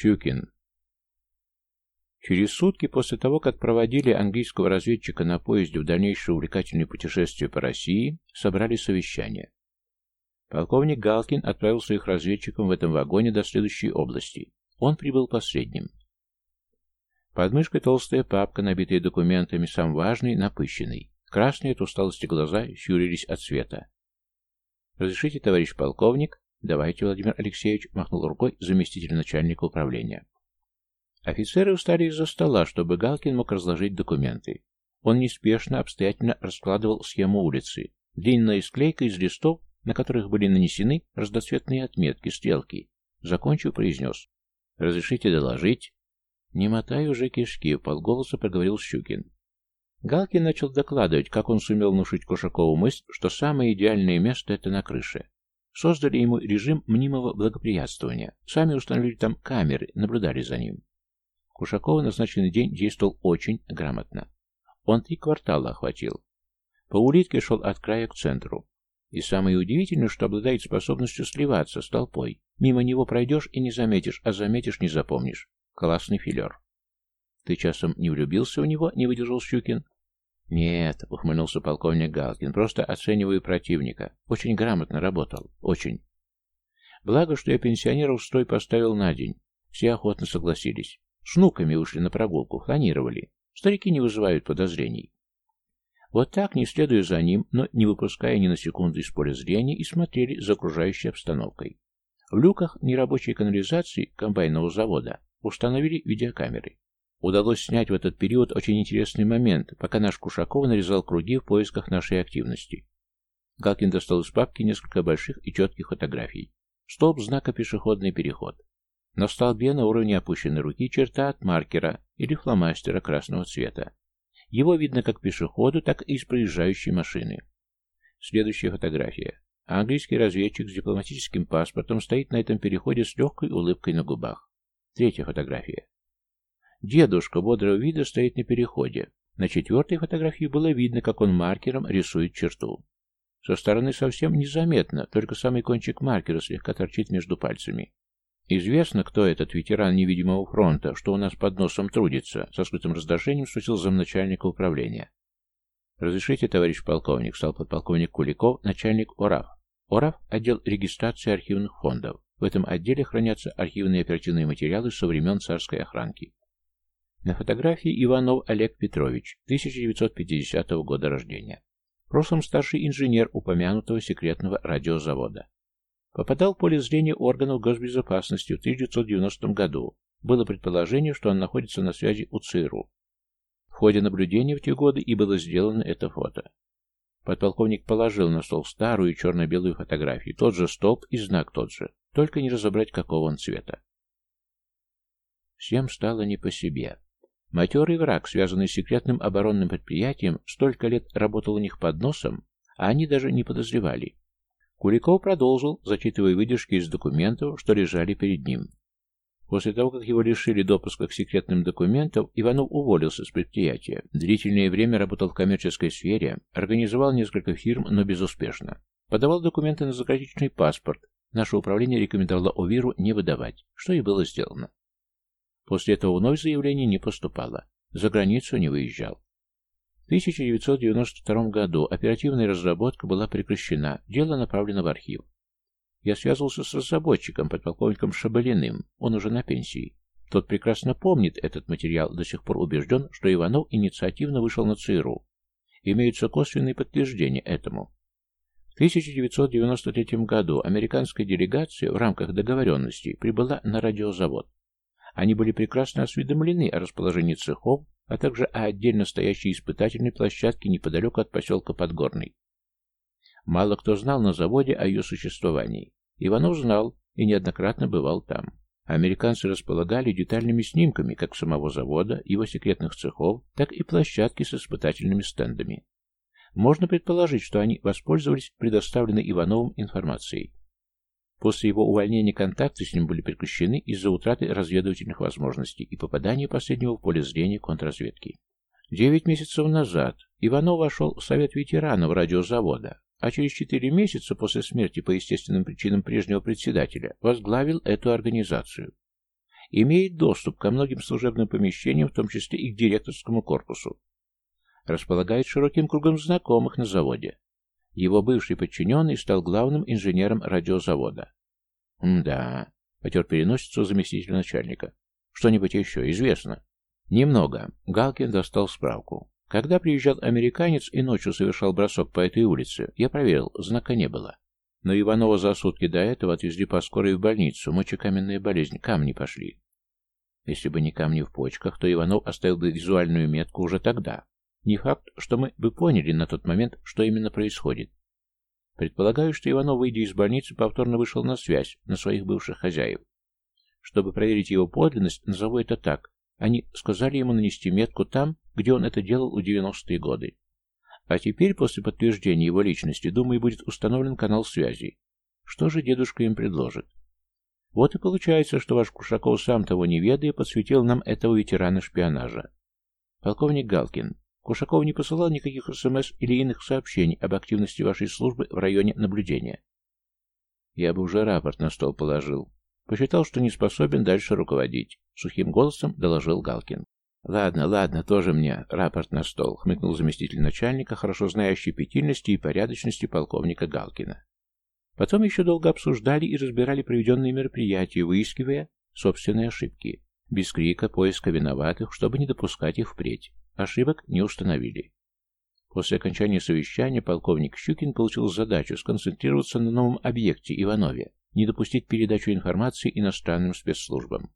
Щукин. Через сутки после того, как проводили английского разведчика на поезде в дальнейшее увлекательное путешествие по России, собрали совещание. Полковник Галкин отправил своих разведчиков в этом вагоне до следующей области. Он прибыл последним. Под мышкой толстая папка, набитая документами, сам важный, напыщенный. Красные от усталости глаза щурились от света. «Разрешите, товарищ полковник?» «Давайте, Владимир Алексеевич», — махнул рукой заместитель начальника управления. Офицеры устали из-за стола, чтобы Галкин мог разложить документы. Он неспешно, обстоятельно раскладывал схему улицы. Длинная склейка из листов, на которых были нанесены разноцветные отметки, стрелки. Закончив, произнес. «Разрешите доложить?» «Не мотай уже кишки», — полголоса проговорил Щукин. Галкин начал докладывать, как он сумел внушить Кушакову мысль, что самое идеальное место — это на крыше. Создали ему режим мнимого благоприятствования. Сами установили там камеры, наблюдали за ним. Кушаков в назначенный день действовал очень грамотно. Он три квартала охватил. По улитке шел от края к центру. И самое удивительное, что обладает способностью сливаться с толпой. Мимо него пройдешь и не заметишь, а заметишь не запомнишь. Классный филер. «Ты часом не влюбился в него?» — не выдержал Щукин. «Нет», — ухмыльнулся полковник Галкин, — «просто оцениваю противника. Очень грамотно работал. Очень. Благо, что я пенсионеров в строй поставил на день. Все охотно согласились. С внуками ушли на прогулку, планировали. Старики не вызывают подозрений. Вот так, не следуя за ним, но не выпуская ни на секунду из поля зрения, и смотрели за окружающей обстановкой. В люках нерабочей канализации комбайного завода установили видеокамеры. Удалось снять в этот период очень интересный момент, пока наш Кушаков нарезал круги в поисках нашей активности. Галкин достал из папки несколько больших и четких фотографий. Столб знака «Пешеходный переход». На столбе на уровне опущенной руки черта от маркера или фломастера красного цвета. Его видно как пешеходу, так и из проезжающей машины. Следующая фотография. Английский разведчик с дипломатическим паспортом стоит на этом переходе с легкой улыбкой на губах. Третья фотография. Дедушка бодрого вида стоит на переходе. На четвертой фотографии было видно, как он маркером рисует черту. Со стороны совсем незаметно, только самый кончик маркера слегка торчит между пальцами. «Известно, кто этот ветеран невидимого фронта, что у нас под носом трудится?» Со скрытым раздражением спросил замначальника управления. «Разрешите, товарищ полковник», — стал подполковник Куликов, начальник ОРАФ. ОРАФ — отдел регистрации архивных фондов. В этом отделе хранятся архивные оперативные материалы со времен царской охранки. На фотографии Иванов Олег Петрович, 1950 года рождения. В прошлом старший инженер упомянутого секретного радиозавода. Попадал в поле зрения органов госбезопасности в 1990 году. Было предположение, что он находится на связи у ЦРУ. В ходе наблюдения в те годы и было сделано это фото. Подполковник положил на стол старую черно-белую фотографию, тот же столб и знак тот же, только не разобрать, какого он цвета. Всем стало не по себе. Матерый враг, связанный с секретным оборонным предприятием, столько лет работал у них под носом, а они даже не подозревали. Куликов продолжил, зачитывая выдержки из документов, что лежали перед ним. После того, как его лишили допуска к секретным документам, Иванов уволился с предприятия. Длительное время работал в коммерческой сфере, организовал несколько фирм, но безуспешно. Подавал документы на заграничный паспорт. Наше управление рекомендовало Овиру не выдавать, что и было сделано. После этого вновь заявление не поступало. За границу не выезжал. В 1992 году оперативная разработка была прекращена, дело направлено в архив. Я связывался с разработчиком, подполковником Шабалиным, он уже на пенсии. Тот прекрасно помнит этот материал, до сих пор убежден, что Иванов инициативно вышел на ЦРУ. Имеются косвенные подтверждения этому. В 1993 году американская делегация в рамках договоренности прибыла на радиозавод. Они были прекрасно осведомлены о расположении цехов, а также о отдельно стоящей испытательной площадке неподалеку от поселка Подгорный. Мало кто знал на заводе о ее существовании. Иванов знал и неоднократно бывал там. Американцы располагали детальными снимками как самого завода, его секретных цехов, так и площадки с испытательными стендами. Можно предположить, что они воспользовались предоставленной Ивановым информацией. После его увольнения контакты с ним были прекращены из-за утраты разведывательных возможностей и попадания последнего в поле зрения контрразведки. Девять месяцев назад Иванов вошел в Совет ветеранов радиозавода, а через четыре месяца после смерти по естественным причинам прежнего председателя возглавил эту организацию. имеет доступ ко многим служебным помещениям, в том числе и к директорскому корпусу. Располагает широким кругом знакомых на заводе. Его бывший подчиненный стал главным инженером радиозавода. «Да», — потер переносицу заместитель начальника. «Что-нибудь еще известно?» «Немного». Галкин достал справку. Когда приезжал американец и ночью совершал бросок по этой улице, я проверил, знака не было. Но Иванова за сутки до этого отвезли по скорой в больницу, мочекаменная болезнь, камни пошли. Если бы не камни в почках, то Иванов оставил бы визуальную метку уже тогда. Не факт, что мы бы поняли на тот момент, что именно происходит. Предполагаю, что Иванов, выйдя из больницы, повторно вышел на связь на своих бывших хозяев. Чтобы проверить его подлинность, назову это так. Они сказали ему нанести метку там, где он это делал в 90-е годы. А теперь, после подтверждения его личности, думаю, будет установлен канал связи. Что же дедушка им предложит? Вот и получается, что ваш Кушаков, сам того не ведая, подсветил нам этого ветерана шпионажа. Полковник Галкин, Кушаков не посылал никаких СМС или иных сообщений об активности вашей службы в районе наблюдения. Я бы уже рапорт на стол положил. Посчитал, что не способен дальше руководить. Сухим голосом доложил Галкин. «Ладно, ладно, тоже мне рапорт на стол», — хмыкнул заместитель начальника, хорошо знающий щепетильности и порядочности полковника Галкина. Потом еще долго обсуждали и разбирали проведенные мероприятия, выискивая собственные ошибки. Без крика, поиска виноватых, чтобы не допускать их впредь. Ошибок не установили. После окончания совещания полковник Щукин получил задачу сконцентрироваться на новом объекте Иванове, не допустить передачу информации иностранным спецслужбам.